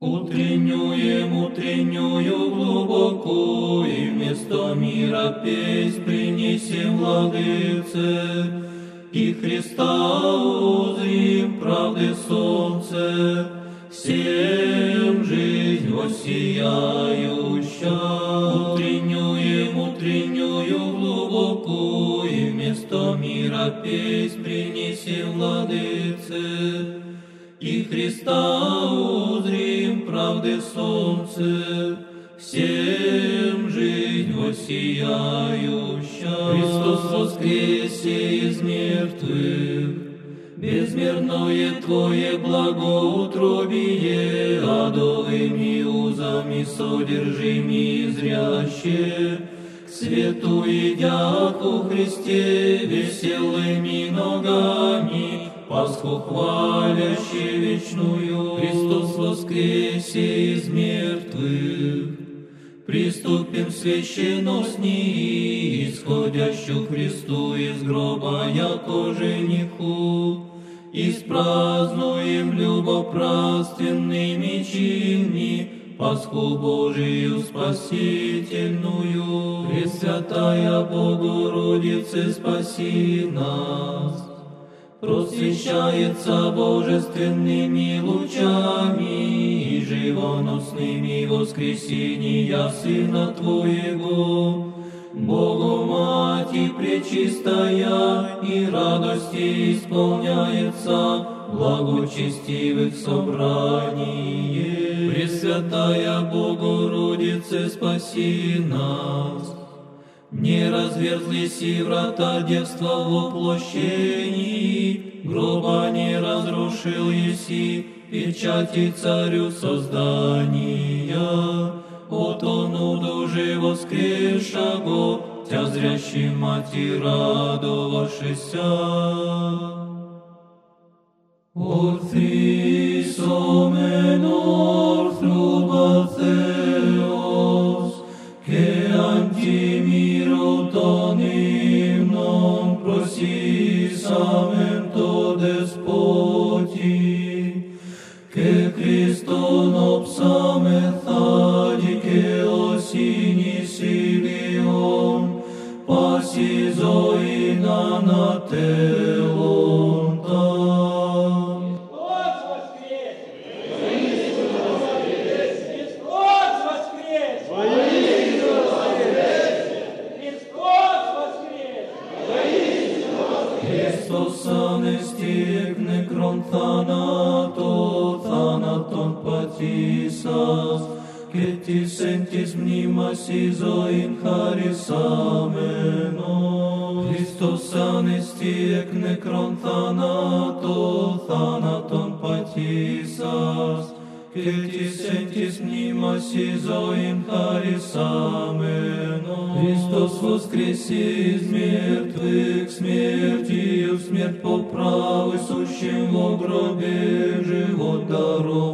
Утреннюем, утреннюю глубоко, и вместо мира песнь принесем владыце, и Христа узрим правды солнце, всем жизнь воссияющая. Утреннюем, утреннюю глубоко, и вместо мира песнь принесем владыце, и Христа узрим правды солнце, всем жизнь воссияющая. Христос воскресе из мертвых, безмерное Твое благоутробие, адовыми узами содержими зряще, свету идят у Христе веселыми ногами, Пасху хвалящий вечную, Христос воскресе из мертвых. Приступим священно с ней, исходящую Христу из гроба, яко жениху, и спразднуем любопраздненными чинми Пасху Божию спасительную. Пресвятая Богородице, спаси нас просвещается божественными лучами и живоносными воскресения Сына Твоего, Богу Мати Пречистая и радости исполняется благочестивых собраний. Пресвятая Богородице, спаси нас. Не разверзлись и врата детства в воплощении, гроба не разрушил еси, печати царю создания. От он удуже воскрешаго, тя зрящий мати радовавшися. Orthis omen και Χριστόν οψάμεθα δικαιοσύνη ηλιών, πάση ζωήν ανατέοντα. Christos anesti ec necron thanatos, baptisas, cetis sentis mnimas iso in charis amenos. Christos sanis tiec necron thanato, thanaton patisas, cetis sentis mnimas iso in charis amenos. Christos воскреси из мертвых смертью, смерть по праву сущим в гробе, живот дорог.